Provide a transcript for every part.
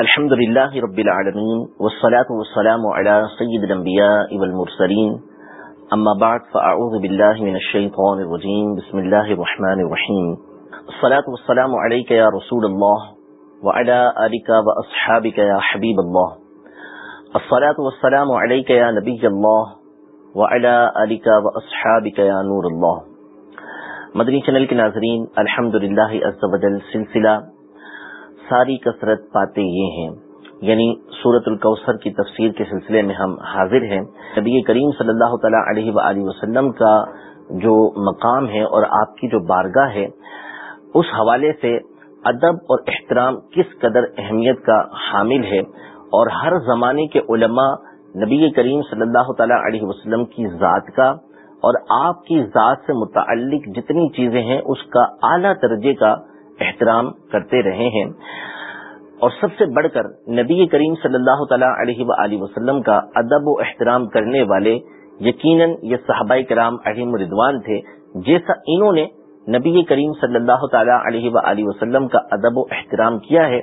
الحمد لله رب العالمين والصلاة والسلام على سيد الأنبياء والمرسلين أما بعد فأعوذ بالله من الشيطان الرجيم بسم الله الرحمن الرحيم الصلاة والسلام عليك يا رسول الله وعلى آلك وأصحابك يا حبيب الله الصلاة والسلام عليك يا نبي الله وعلى آلك وأصحابك يا نور الله مدنی چینل کے ناظرین الحمد للہ سلسلہ ساری کثرت پاتے یہ ہیں۔ یعنی سورت الکوثر کی تفسیر کے سلسلے میں ہم حاضر ہیں۔ نبی کریم صلی اللہ تعالیٰ علیہ و وسلم کا جو مقام ہے اور آپ کی جو بارگاہ ہے، اس حوالے سے ادب اور احترام کس قدر اہمیت کا حامل ہے اور ہر زمانے کے علماء نبی کریم صلی اللہ تعالیٰ علیہ وسلم کی ذات کا اور آپ کی ذات سے متعلق جتنی چیزیں ہیں، اس کا اعلیٰ درجے کا احترام کرتے رہے ہیں۔ اور سب سے بڑھ کر نبی کریم صلی اللہ تعالیٰ علیہ و وسلم کا ادب و احترام کرنے والے یقیناً یہ صحابہ کرام علیم ردوان تھے، جیسا انہوں نے نبی کریم صلی اللہ تعالیٰ علیہ و وسلم کا ادب و احترام کیا ہے۔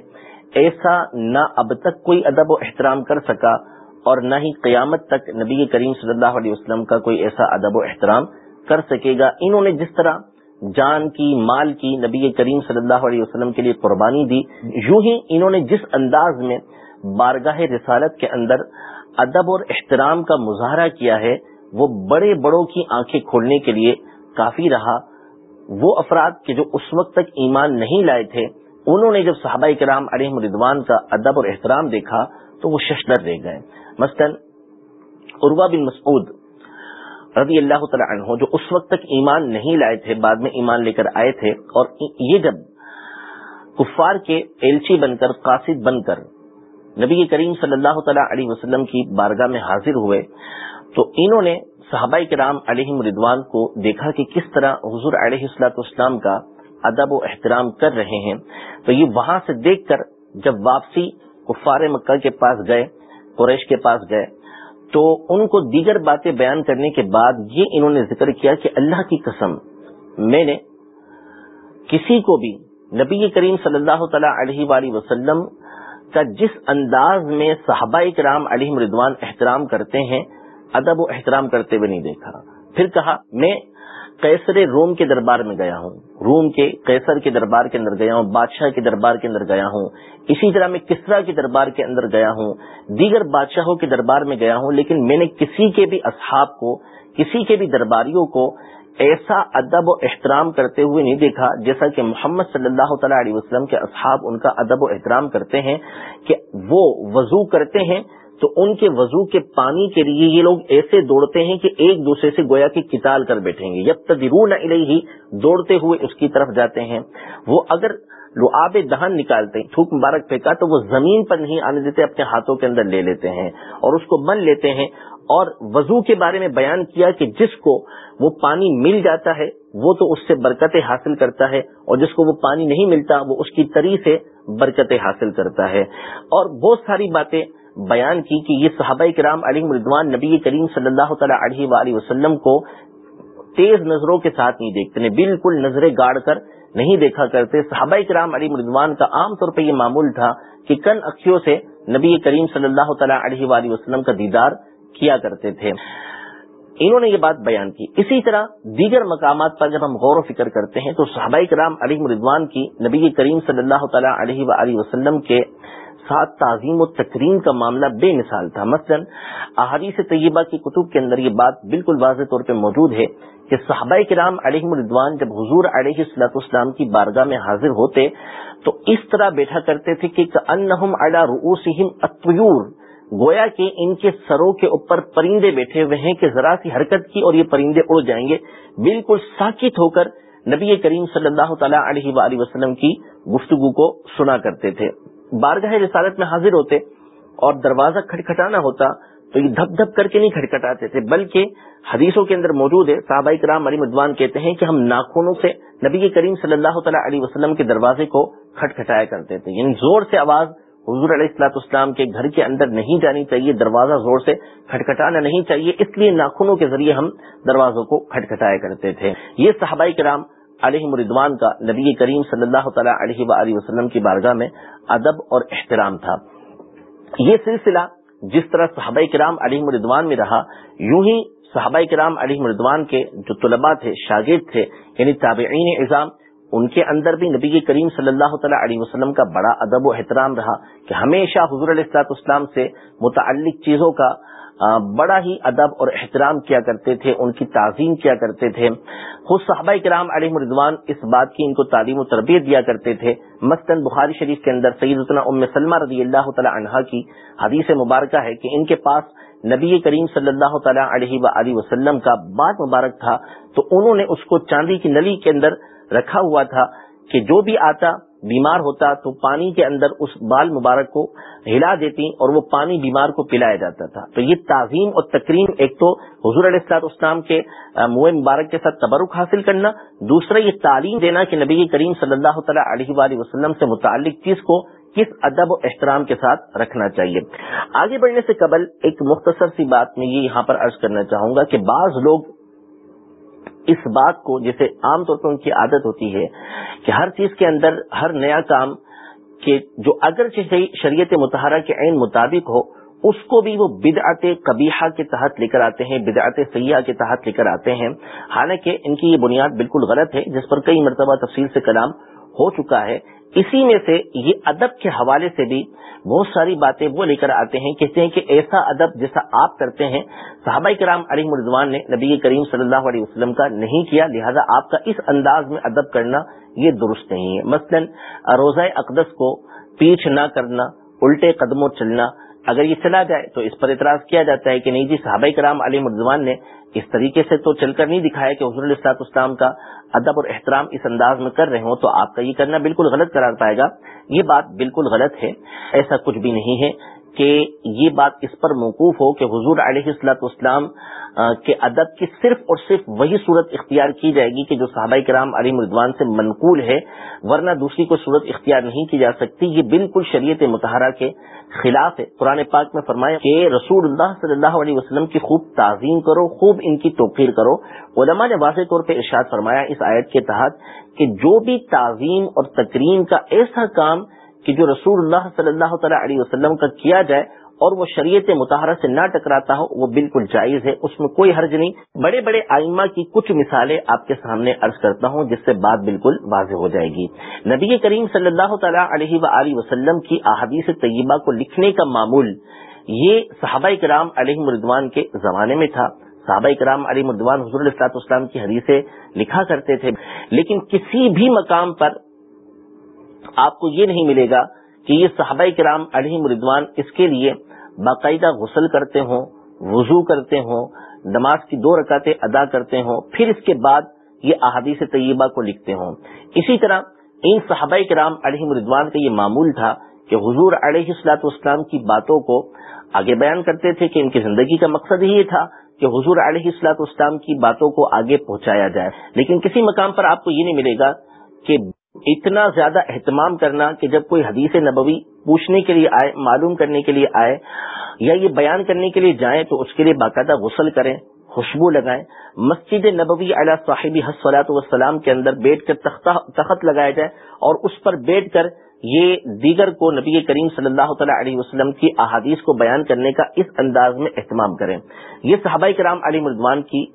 ایسا نہ اب تک کوئی ادب و احترام کر سکا اور نہ ہی قیامت تک نبی کریم صلی اللہ علیہ وسلم کا کوئی ایسا ادب و احترام کر سکے گا۔ انہوں نے جس طرح جان کی، مال کی نبی کریم صلی اللہ علیہ وسلم کے لیے قربانی دی۔ یوں ہی انہوں نے جس انداز میں بارگاہ رسالت کے اندر ادب اور احترام کا مظاہرہ کیا ہے، وہ بڑے بڑوں کی آنکھیں کھولنے کے لیے کافی رہا۔ وہ افراد کے جو اس وقت تک ایمان نہیں لائے تھے، انہوں نے جب صحابہ کرام علیہ مردوان کا ادب اور احترام دیکھا تو وہ ششدر رہ گئے۔ مثلاً عروا بن مسعود رضی اللہ تعالی عنہ جو اس وقت تک ایمان نہیں لائے تھے، بعد میں ایمان لے کر آئے تھے، اور یہ جب کفار کے ایلچی بن کر، قاصد بن کر نبی کریم صلی اللہ تعالی علیہ وسلم کی بارگاہ میں حاضر ہوئے، تو انہوں نے صحابہ کرام علیہ مردوان کو دیکھا کہ کس طرح حضور علیہ السلاۃ اسلام کا ادب و احترام کر رہے ہیں۔ تو یہ وہاں سے دیکھ کر جب واپسی کفار مکہ کے پاس گئے، قریش کے پاس گئے تو ان کو دیگر باتیں بیان کرنے کے بعد یہ انہوں نے ذکر کیا کہ اللہ کی قسم، میں نے کسی کو بھی نبی کریم صلی اللہ تعالی علیہ وآلہ وسلم کا جس انداز میں صحابہ کرام علیہ مردوان احترام کرتے ہیں، ادب و احترام کرتے ہوئے نہیں دیکھا۔ پھر کہا، میں کیسر روم کے دربار میں گیا ہوں۔ روم کے کیسر کے دربار کے اندر گیا ہوں، بادشاہ کے دربار کے اندر گیا ہوں۔ اسی طرح میں کسرا کے دربار کے اندر گیا ہوں۔ دیگر بادشاہوں کے دربار میں گیا ہوں، لیکن میں نے کسی کے بھی اصحاب کو، کسی کے بھی درباریوں کو ایسا ادب و احترام کرتے ہوئے نہیں دیکھا جیسا کہ محمد صلی اللہ تعالیٰ علیہ وسلم کے اصحاب ان کا ادب و احترام کرتے ہیں کہ وہ وضو کرتے ہیں تو ان کے وضو کے پانی کے لیے یہ لوگ ایسے دوڑتے ہیں کہ ایک دوسرے سے گویا کی کتال کر بیٹھیں گے۔ جب تدرون ہی دوڑتے ہوئے اس کی طرف جاتے ہیں۔ وہ اگر لو آب دہن نکالتے، تھوک مبارک پھینکا، تو وہ زمین پر نہیں آنے دیتے، اپنے ہاتھوں کے اندر لے لیتے ہیں اور اس کو من لیتے ہیں۔ اور وضو کے بارے میں بیان کیا کہ جس کو وہ پانی مل جاتا ہے، وہ تو اس سے برکتیں حاصل کرتا ہے۔ اور جس کو وہ پانی نہیں ملتا، وہ اس کی تری سے برکتیں حاصل کرتا ہے۔ اور بہت ساری باتیں بیان کی کہ یہ صحابہ کرام علی مردوان نبی کریم صلی اللہ تعالیٰ علیہ وآلہ وسلم کو تیز نظروں کے ساتھ نہیں دیکھتے بالکل نظریں گاڑ کر نہیں دیکھا کرتے۔ صحابہ کرام علی مردوان کا عام طور پہ یہ معمول تھا کہ کن اکھیوں سے نبی کریم صلی اللہ تعالیٰ علیہ وآلہ وسلم کا دیدار کیا کرتے تھے۔ انہوں نے یہ بات بیان کی۔ اسی طرح دیگر مقامات پر جب ہم غور و فکر کرتے ہیں تو صحابہ کرام علی مردوان کی نبی کریم صلی اللہ تعالیٰ علیہ وآلہ وسلم کے ساتھ تعظیم و تکریم کا معاملہ بے مثال تھا۔ مثلا، احادیث طیبہ کی کتب کے اندر یہ بات بالکل واضح طور پہ موجود ہے کہ صحابہ کرام علیہ مردوان جب حضور علیہ السلاط اسلام کی بارگاہ میں حاضر ہوتے تو اس طرح بیٹھا کرتے تھے کہ انہم علی رؤوسہم اطیور گویا کہ ان کے سروں کے اوپر پرندے بیٹھے ہوئے ہیں کہ ذرا سی حرکت کی اور یہ پرندے اڑ جائیں گے۔ بالکل ساکت ہو کر نبی کریم صلی اللہ تعالیٰ علیہ وآلہ وسلم کی گفتگو کو سنا کرتے تھے۔ بارگاہ رسالت میں حاضر ہوتے اور دروازہ کھٹکھٹانا ہوتا تو یہ دھپ دھپ کر کے نہیں کھٹکھٹاتے تھے، بلکہ حدیثوں کے اندر موجود ہے۔ صحابہ کرام علی مدوان کہتے ہیں کہ ہم ناخونوں سے نبی کریم صلی اللہ تعالیٰ علیہ وسلم کے دروازے کو کھٹکھٹایا کرتے تھے۔ یعنی زور سے آواز حضور علیہ السلاط اسلام کے گھر کے اندر نہیں جانی چاہیے، دروازہ زور سے کھٹکھٹانا نہیں چاہیے، اس لیے ناخنوں کے ذریعے ہم دروازوں کو کھٹکھٹایا کرتے تھے۔ یہ صحابہ کرام علیہ مردوان کا نبی کریم صلی اللہ تعالیٰ علیہ و وسلم کی بارگاہ میں ادب اور احترام تھا۔ یہ سلسلہ جس طرح صحابہ کرام علیہ مردوان میں رہا، یوں ہی صحابہ کرام علیہ مردوان کے جو طلباء تھے، شاگرد تھے یعنی تابعین اظام ان کے اندر بھی نبی کریم صلی اللہ تعالیٰ علیہ وسلم کا بڑا ادب و احترام رہا کہ ہمیشہ حضور علیہ السلاط اسلام سے متعلق چیزوں کا بڑا ہی ادب اور احترام کیا کرتے تھے، ان کی تعظیم کیا کرتے تھے۔ خود صحابہ کرام علیہ مردوان اس بات کی ان کو تعلیم و تربیت دیا کرتے تھے۔ مثلاً بخاری شریف کے اندر سید ام سلمہ رضی اللہ تعالی عنہا کی حدیث مبارکہ ہے کہ ان کے پاس نبی کریم صلی اللہ تعالیٰ علیہ و وسلم کا بات مبارک تھا تو انہوں نے اس کو چاندی کی نلی کے اندر رکھا ہوا تھا کہ جو بھی آتا، بیمار ہوتا تو پانی کے اندر اس بال مبارک کو ہلا دیتی اور وہ پانی بیمار کو پلایا جاتا تھا۔ تو یہ تعظیم اور تقریم ایک تو حضور علیہ السلاط اسلام کے منہ مبارک کے ساتھ تبرک حاصل کرنا، دوسرا یہ تعلیم دینا کہ نبی کریم صلی اللہ تعالیٰ علیہ وآلہ وسلم سے متعلق چیز کو کس ادب و احترام کے ساتھ رکھنا چاہیے۔ آگے بڑھنے سے قبل ایک مختصر سی بات میں یہ یہاں پر عرض کرنا چاہوں گا کہ بعض لوگ اس بات کو جیسے عام طور پر ان کی عادت ہوتی ہے کہ ہر چیز کے اندر ہر نیا کام کہ جو اگرچہ شریعت متحرہ کے عین مطابق ہو، اس کو بھی وہ بدعت قبیحہ کے تحت لے کر آتے ہیں، بدعت سیاح کے تحت لے کر آتے ہیں۔ حالانکہ ان کی یہ بنیاد بالکل غلط ہے، جس پر کئی مرتبہ تفصیل سے کلام ہو چکا ہے۔ اسی میں سے یہ ادب کے حوالے سے بھی بہت ساری باتیں وہ لے کر آتے ہیں، کہتے ہیں کہ ایسا ادب جیسا آپ کرتے ہیں، صحابہ کرام علی مرضوان نے نبی کریم صلی اللہ علیہ وسلم کا نہیں کیا، لہذا آپ کا اس انداز میں ادب کرنا یہ درست نہیں ہے۔ مثلا، روزہ اقدس کو پیچھ نہ کرنا، الٹے قدموں چلنا اگر یہ چلا جائے تو اس پر اعتراض کیا جاتا ہے کہ نہیں جی صحابہ کرام علی مرضوان نے اس طریقے سے تو چل کر نہیں دکھایا کہ حضور السلاط اسلام کا ادب اور احترام اس انداز میں کر رہے ہوں، تو آپ کا یہ کرنا بالکل غلط قرار پائے گا۔ یہ بات بالکل غلط ہے، ایسا کچھ بھی نہیں ہے۔ کہ یہ بات اس پر موقوف ہو کہ حضور علیہ السلاط اسلام کے ادب کی صرف اور صرف وہی صورت اختیار کی جائے گی کہ جو صحابہ کرام علی مردوان سے منقول ہے، ورنہ دوسری کوئی صورت اختیار نہیں کی جا سکتی۔ یہ بالکل شریعت متحرہ کے خلاف ہے۔ قرآن پاک میں فرمایا کہ رسول اللہ صلی اللہ علیہ وسلم کی خوب تعظیم کرو، خوب ان کی توقیر کرو۔ علماء نے واضح طور پہ ارشاد فرمایا اس آیت کے تحت کہ جو بھی تعظیم اور تکریم کا ایسا کام کہ جو رسول اللہ صلی اللہ تعالیٰ علیہ وسلم کا کیا جائے اور وہ شریعت متحرہ سے نہ ٹکراتا ہو، وہ بالکل جائز ہے۔ اس میں کوئی حرج نہیں۔ بڑے بڑے آئمہ کی کچھ مثالیں آپ کے سامنے عرض کرتا ہوں، جس سے بات بالکل واضح ہو جائے گی۔ نبی کریم صلی اللہ تعالیٰ علیہ و وسلم کی احادیث طیبہ کو لکھنے کا معمول یہ صحابہ کرام علیہ مردوان کے زمانے میں تھا۔ صحابہ کرام علی مردوان حضور السلاط اسلام کی حدیثیں لکھا کرتے تھے، لیکن کسی بھی مقام پر آپ کو یہ نہیں ملے گا کہ یہ صحابہ کرام علیہ مردوان اس کے لیے باقاعدہ غسل کرتے ہوں، وضو کرتے ہوں، نماز کی دو رکعتیں ادا کرتے ہوں، پھر اس کے بعد یہ احادیث طیبہ کو لکھتے ہوں۔ اسی طرح ان صحابہ کرام علیہ مردوان کا یہ معمول تھا کہ حضور علیہ السلاط اسلام کی باتوں کو آگے بیان کرتے تھے کہ ان کی زندگی کا مقصد ہی یہ تھا کہ حضور علیہ السلاط اسلام کی باتوں کو آگے پہنچایا جائے۔ لیکن کسی مقام پر آپ کو یہ نہیں ملے گا کہ اتنا زیادہ اہتمام کرنا کہ جب کوئی حدیث نبوی پوچھنے کے لیے آئے، معلوم کرنے کے لیے آئے، یا یہ بیان کرنے کے لیے جائیں تو اس کے لیے باقاعدہ غسل کریں، خوشبو لگائیں۔ مسجد نبوی علیہ صاحبی حسلاۃ والسلام کے اندر بیٹھ کر تخت لگایا جائے اور اس پر بیٹھ کر یہ دیگر کو نبی کریم صلی اللہ تعالیٰ علیہ وسلم کی احادیث کو بیان کرنے کا اس انداز میں اہتمام کریں۔ یہ صحابہ کرام علی مردوان کی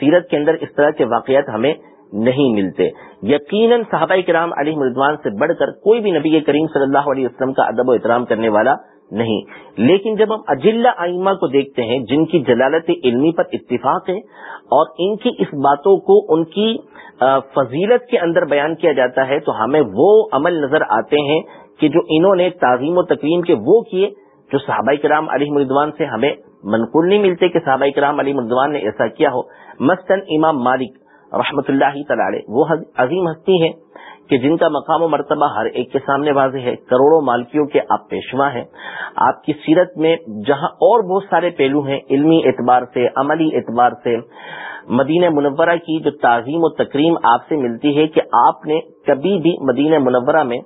سیرت کے اندر اس طرح کے واقعات ہمیں نہیں ملتے۔ یقیناً صحابہ کرام علی مردوان سے بڑھ کر کوئی بھی نبی کریم صلی اللہ علیہ وسلم کا ادب و احترام کرنے والا نہیں۔ لیکن جب ہم اجلا آئمہ کو دیکھتے ہیں، جن کی جلالت علمی پر اتفاق ہے اور ان کی اس باتوں کو ان کی فضیلت کے اندر بیان کیا جاتا ہے، تو ہمیں وہ عمل نظر آتے ہیں کہ جو انہوں نے تعظیم و تقریم کے وہ کیے جو صحابہ کرام علی مردوان سے ہمیں منقول نہیں ملتے کہ صحابہ کرام علی مردوان نے ایسا کیا ہو۔ مثلاً امام مالک رحمت اللہ تعالی وہ عظیم ہستی ہیں کہ جن کا مقام و مرتبہ ہر ایک کے سامنے واضح ہے، کروڑوں مالکیوں کے آپ پیشوا ہیں۔ آپ کی سیرت میں جہاں اور بہت سارے پہلو ہیں، علمی اعتبار سے، عملی اعتبار سے۔ مدینہ منورہ کی جو تعظیم و تکریم آپ سے ملتی ہے کہ آپ نے کبھی بھی مدینہ منورہ میں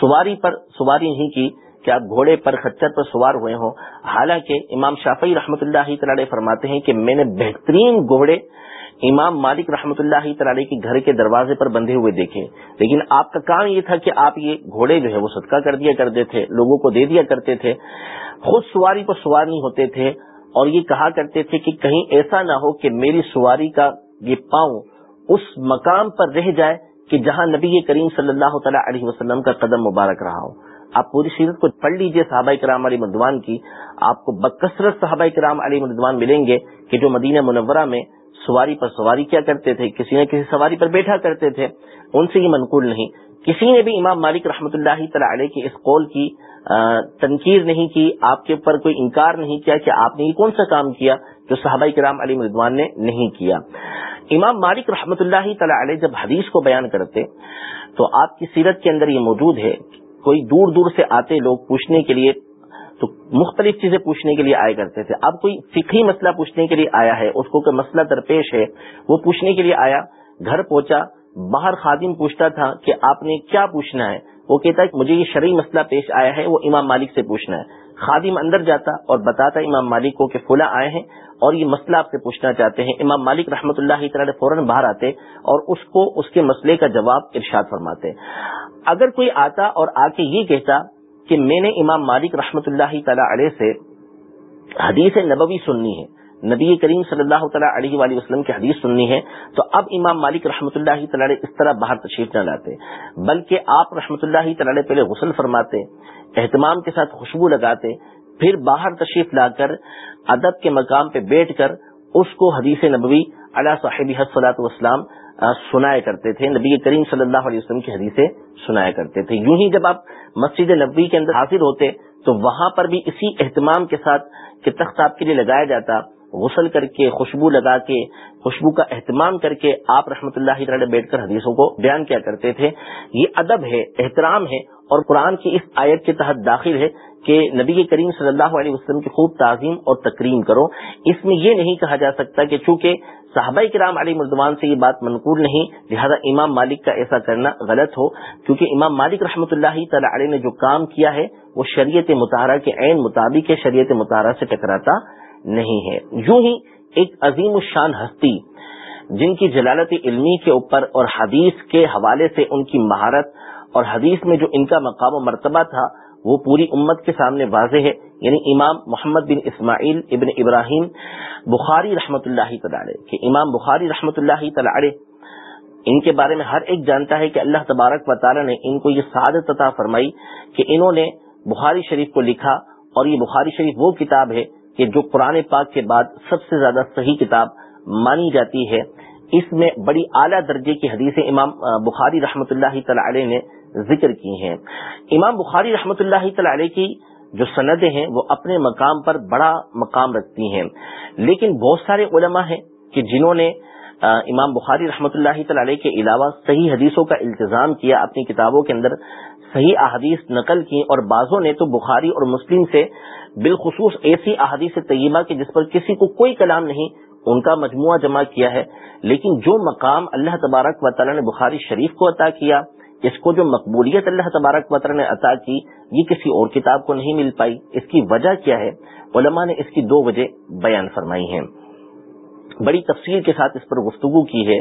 سواری پر سواری نہیں کی، کہ آپ گھوڑے پر، خچر پر سوار ہوئے ہوں۔ حالانکہ امام شافی رحمت اللہ تعالی فرماتے ہیں کہ میں نے بہترین گھوڑے امام مالک رحمۃ اللہ تعالی کے گھر کے دروازے پر بندھے ہوئے دیکھے۔ لیکن آپ کا کام یہ تھا کہ آپ یہ گھوڑے جو ہے وہ صدقہ کر دیا کرتے تھے، لوگوں کو دے دیا کرتے تھے۔ خود سواری پر سوار نہیں ہوتے تھے اور یہ کہا کرتے تھے کہ کہیں ایسا نہ ہو کہ میری سواری کا یہ پاؤں اس مقام پر رہ جائے کہ جہاں نبی کریم صلی اللہ تعالیٰ علیہ وسلم کا قدم مبارک رہا ہو۔ آپ پوری سیرت کو پڑھ لیجیے صحابہ کرام علی مردوان کی۔ آپ کو بکثرت صحابہ کرام علی مردوان ملیں گے کہ جو مدینہ منورہ میں سواری پر سواری کیا کرتے تھے، کسی نہ کسی سواری پر بیٹھا کرتے تھے، ان سے یہ منقول نہیں۔ کسی نے بھی امام مالک رحمۃ اللہ تعالی علیہ کے اس قول کی تنقید نہیں کی، آپ کے اوپر کوئی انکار نہیں کیا کہ آپ نے یہ کون سا کام کیا جو صحابہ کرام علی مردوان نے نہیں کیا۔ امام مالک رحمۃ اللہ تعالی علیہ جب حدیث کو بیان کرتے، تو آپ کی سیرت کے اندر یہ موجود ہے، کوئی دور دور سے آتے لوگ پوچھنے کے لیے تو مختلف چیزیں پوچھنے کے لیے آئے کرتے تھے۔ اب کوئی فکری مسئلہ پوچھنے کے لیے آیا ہے، اس کو کوئی مسئلہ درپیش ہے، وہ پوچھنے کے لیے آیا، گھر پہنچا، باہر خادم پوچھتا تھا کہ آپ نے کیا پوچھنا ہے؟ وہ کہتا ہے کہ مجھے یہ شرعی مسئلہ پیش آیا ہے، وہ امام مالک سے پوچھنا ہے۔ خادم اندر جاتا اور بتاتا امام مالک کو کہ فلاں آئے ہیں اور یہ مسئلہ آپ سے پوچھنا چاہتے ہیں۔ امام مالک رحمۃ اللہ تعالی فوراً باہر آتے اور اس کو اس کے مسئلے کا جواب ارشاد فرماتے۔ اگر کوئی آتا اور آ کے یہ کہتا کہ میں نے امام مالک رحمۃ اللہ تعالی علیہ سے حدیث نبوی سننی ہے۔ نبی کریم صلی اللہ تعالیٰ علیہ وآلہ وسلم کی حدیث سننی ہے۔ تو اب امام مالک رحمۃ اللہ تعالی اس طرح باہر تشریف نہ لاتے۔ بلکہ آپ رحمۃ اللہ تعالی پہلے غسل فرماتے، اہتمام کے ساتھ خوشبو لگاتے، پھر باہر تشریف لا کر، ادب کے مقام پہ بیٹھ کر، اس کو حدیث نبوی علیہ صاحب حسلاۃ والسلام سنایا کرتے تھے۔ نبی کریم صلی اللہ علیہ وسلم کی حدیثیں سنایا کرتے تھے۔ یوں ہی جب آپ مسجد نبوی کے اندر حاضر ہوتے، تو وہاں پر بھی اسی اہتمام کے ساتھ کہ تخت آپ کے لیے لگایا جاتا، غسل کر کے، خوشبو لگا کے، خوشبو کا اہتمام کر کے آپ رحمۃ اللہ تعالی بیٹھ کر حدیثوں کو بیان کیا کرتے تھے۔ یہ ادب ہے، احترام ہے اور قرآن کی اس آیت کے تحت داخل ہے کہ نبی کریم صلی اللہ علیہ وسلم کی خوب تعظیم اور تکریم کرو۔ اس میں یہ نہیں کہا جا سکتا کہ چونکہ صحابہ کرام علی مردوان سے یہ بات منقول نہیں، لہذا امام مالک کا ایسا کرنا غلط ہو۔ کیونکہ امام مالک رحمۃ اللہ تعالی علیہ نے جو کام کیا ہے، وہ شریعت مطالعہ کے عین مطابق شریعت مطالعہ سے ٹکراتا نہیں ہے۔ یوں ہی ایک عظیم الشان ہستی، جن کی جلالت علمی کے اوپر اور حدیث کے حوالے سے ان کی مہارت اور حدیث میں جو ان کا مقام و مرتبہ تھا وہ پوری امت کے سامنے واضح ہے۔ یعنی امام محمد بن اسماعیل ابن ابراہیم بخاری رحمۃ اللہ تعالی کہ امام بخاری رحمۃ اللہ تعالی ان کے بارے میں ہر ایک جانتا ہے کہ اللہ تبارک و تعالی نے ان کو یہ سعادت عطا فرمائی کہ انہوں نے بخاری شریف کو لکھا اور یہ بخاری شریف وہ کتاب ہے کہ جو قرآن پاک کے بعد سب سے زیادہ صحیح کتاب مانی جاتی ہے۔ اس میں بڑی اعلیٰ درجے کی حدیث امام بخاری رحمۃ اللہ تعالی نے ذکر کی ہیں۔ امام بخاری رحمۃ اللہ تعالی کی جو سندیں ہیں، وہ اپنے مقام پر بڑا مقام رکھتی ہیں۔ لیکن بہت سارے علماء ہیں کہ جنہوں نے امام بخاری رحمۃ اللہ تعالی کے علاوہ صحیح حدیثوں کا التظام کیا، اپنی کتابوں کے اندر صحیح احادیث نقل کی اور بعضوں نے تو بخاری اور مسلم سے بالخصوص ایسی احادیث طیبہ کہ جس پر کسی کو کوئی کلام نہیں، ان کا مجموعہ جمع کیا ہے۔ لیکن جو مقام اللہ تبارک و تعالیٰ نے بخاری شریف کو عطا کیا اس کو جو مقبولیت اللہ تبارک و تعالیٰ نے عطا کی، یہ کسی اور کتاب کو نہیں مل پائی۔ اس کی وجہ کیا ہے؟ علماء نے اس کی دو وجہ بیان فرمائی ہیں۔ بڑی تفصیل کے ساتھ اس پر گفتگو کی ہے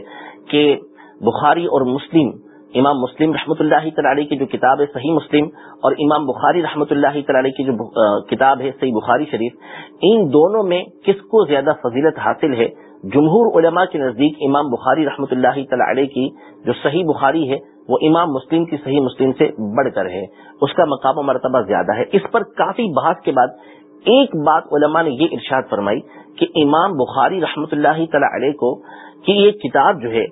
کہ بخاری اور مسلم، امام مسلم رحمۃ اللہ تعالی کی جو کتاب ہے، صحیح مسلم، اور امام بخاری رحمۃ اللہ تعالی کی جو کتاب ہے، صحیح بخاری شریف، ان دونوں میں کس کو زیادہ فضیلت حاصل ہے؟ جمہور علماء کے نزدیک امام بخاری رحمۃ اللہ تعالی کی جو صحیح بخاری ہے وہ امام مسلم کی صحیح مسلم سے بڑھ کر ہے، اس کا مقام و مرتبہ زیادہ ہے۔ اس پر کافی بحث کے بعد ایک بات علماء نے یہ ارشاد فرمائی کہ امام بخاری رحمۃ اللہ تعالی کو کہ یہ کتاب جو ہے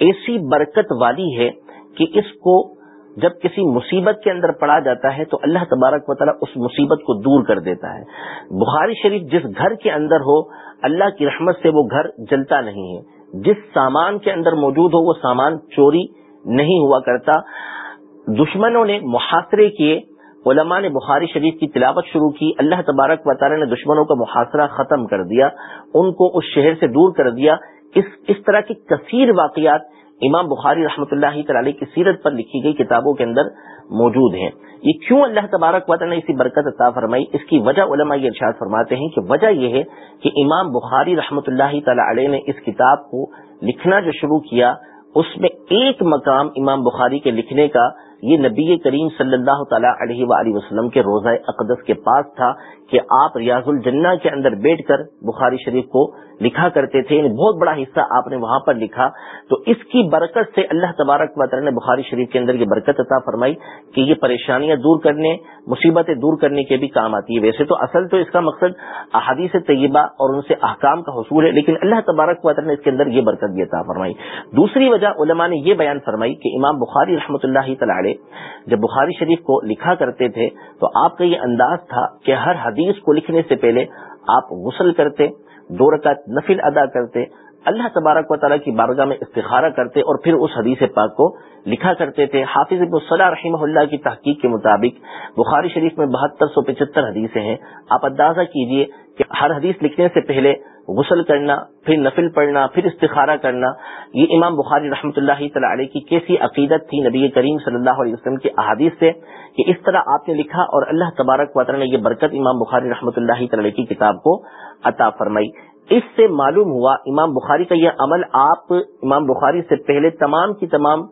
ایسی برکت والی ہے کہ اس کو جب کسی مصیبت کے اندر پڑا جاتا ہے تو اللہ تبارک و تعالیٰ اس مصیبت کو دور کر دیتا ہے۔ بخاری شریف جس گھر کے اندر ہو، اللہ کی رحمت سے وہ گھر جلتا نہیں ہے۔ جس سامان کے اندر موجود ہو، وہ سامان چوری نہیں ہوا کرتا۔ دشمنوں نے محاصرے کیے۔ علماء نے بخاری شریف کی تلاوت شروع کی۔ اللہ تبارک و تعالیٰ نے دشمنوں کا محاصرہ ختم کر دیا، ان کو اس شہر سے دور کر دیا۔ اس اس طرح کی کثیر واقعات امام بخاری رحمۃ اللہ تعالی کی سیرت پر لکھی گئی کتابوں کے اندر موجود ہیں۔ یہ کیوں اللہ تبارک وطن نے اسی برکت عطا فرمائی؟ اس کی وجہ علماء یہ ارشاد فرماتے ہیں کہ وجہ یہ ہے کہ امام بخاری رحمۃ اللہ تعالی علیہ نے اس کتاب کو لکھنا جو شروع کیا اس میں ایک مقام امام بخاری کے لکھنے کا یہ نبی کریم صلی اللہ تعالیٰ علیہ وآلہ وسلم کے روزہ اقدس کے پاس تھا کہ آپ ریاض الجنہ کے اندر بیٹھ کر بخاری شریف کو لکھا کرتے تھے یعنی بہت بڑا حصہ آپ نے وہاں پر لکھا۔ تو اس کی برکت سے اللہ تبارک و تعالیٰ نے بخاری شریف کے اندر یہ برکت عطا فرمائی کہ یہ پریشانیاں دور کرنے، مصیبتیں دور کرنے کے بھی کام آتی ہے ویسے تو اصل تو اس کا مقصد احادیث طیبہ اور ان سے احکام کا حصول ہے، لیکن اللہ تبارک و تعالیٰ نے اس کے اندر یہ برکت بھی عطا فرمائی۔ دوسری وجہ علماء نے یہ بیان فرمائی کہ امام بخاری رحمۃ اللہ تعالی جب بخاری شریف کو لکھا کرتے تھے تو آپ کا یہ انداز تھا کہ ہر حدیث کو لکھنے سے پہلے آپ غسل کرتے، دو رکعت نفل ادا کرتے، اللہ تبارک و تعالیٰ کی بارگاہ میں استخارہ کرتے اور پھر اس حدیث پاک کو لکھا کرتے تھے۔ حافظ ابو صلاح رحمہ اللہ کی تحقیق کے مطابق بخاری شریف میں بہتر سو پچہتر حدیثیں ہیں۔ آپ اندازہ کیجیے کہ ہر حدیث لکھنے سے پہلے غسل کرنا، پھر نفل پڑھنا، پھر استخارہ کرنا، یہ امام بخاری رحمۃ اللہ تعالی علیہ کی کیسی عقیدت تھی نبی کریم صلی اللہ علیہ وسلم کی احادیث سے کہ اس طرح آپ نے لکھا اور اللہ تبارک وطن نے یہ برکت امام بخاری رحمۃ اللہ تعالی کی کتاب کو عطا فرمائی۔ اس سے معلوم ہوا امام بخاری کا یہ عمل آپ امام بخاری سے پہلے تمام کی تمام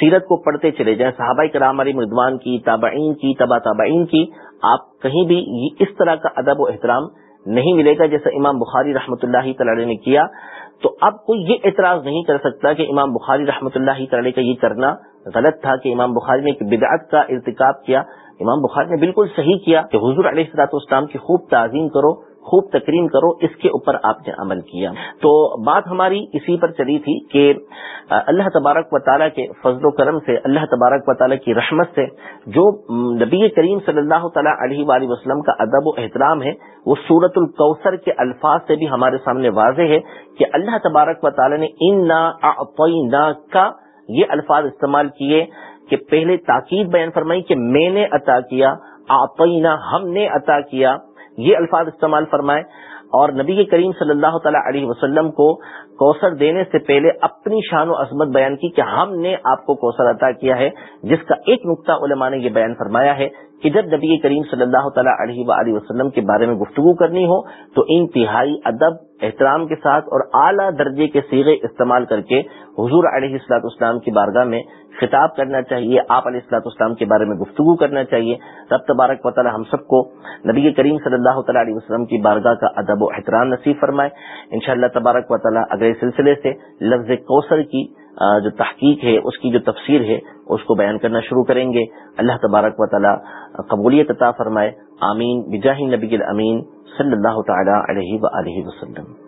سیرت کو پڑھتے چلے جائیں۔ صحابہ کرام علی مردوان کی، تابعین کی، تبا تابعین کی، آپ کہیں بھی اس طرح کا ادب و احترام نہیں ملے گا جیسا امام بخاری رحمۃ اللہ تعالی نے کیا، تو اب کوئی یہ اعتراض نہیں کر سکتا کہ امام بخاری رحمۃ اللہ تعالی کا یہ کرنا غلط تھا کہ امام بخاری نے ایک بدعت کا ارتکاب کیا۔ امام بخاری نے بالکل صحیح کیا کہ حضور علیہ السلاط اسلام کی خوب تعظیم کرو خوب تکریم کرو، اس کے اوپر آپ نے عمل کیا۔ تو بات ہماری اسی پر چلی تھی کہ اللہ تبارک و تعالیٰ کے فضل و کرم سے، اللہ تبارک و تعالیٰ کی رحمت سے جو نبی کریم صلی اللہ تعالیٰ علیہ وآلہ وسلم کا ادب و احترام ہے، وہ سورت الکوثر کے الفاظ سے بھی ہمارے سامنے واضح ہے کہ اللہ تبارک و تعالیٰ نے ان نا کا یہ الفاظ استعمال کیے کہ پہلے تاکید بیان فرمائی کہ میں نے عطا کیا آپینا ہم نے عطا کیا۔ یہ الفاظ استعمال فرمائے اور نبی کریم صلی اللہ تعالیٰ علیہ وسلم کو کوثر دینے سے پہلے اپنی شان و عظمت بیان کی کہ ہم نے آپ کو کوثر عطا کیا ہے، جس کا ایک نقطہ علماء نے یہ بیان فرمایا ہے۔ کہ جب نبی کریم صلی اللہ تعالیٰ علیہ و وسلم کے بارے میں گفتگو کرنی ہو تو انتہائی ادب، احترام کے ساتھ اور اعلیٰ درجے کے سیغے استعمال کر کے حضور علیہ السلاط اسلام کی بارگاہ میں خطاب کرنا چاہیے، آپ علیہ السلاط اسلام کے بارے میں گفتگو کرنا چاہیے۔ رب تبارک و تعالیٰ ہم سب کو نبی کریم صلی اللہ تعالیٰ علیہ وسلم کی بارگاہ کا ادب و احترام نصیب فرمائے۔ ان شاء اللہ تبارک و تعالیٰ اگلے سلسلے سے لفظ کوثر کی جو تحقیق ہے، اس کی جو تفسیر ہے، اس کو بیان کرنا شروع کریں گے۔ اللہ تبارک و تعالیٰ قبولیت عطا فرمائے۔ آمین۔ بجاہ نبی الامین صلی اللہ تعالی علیہ وآلہ وسلم۔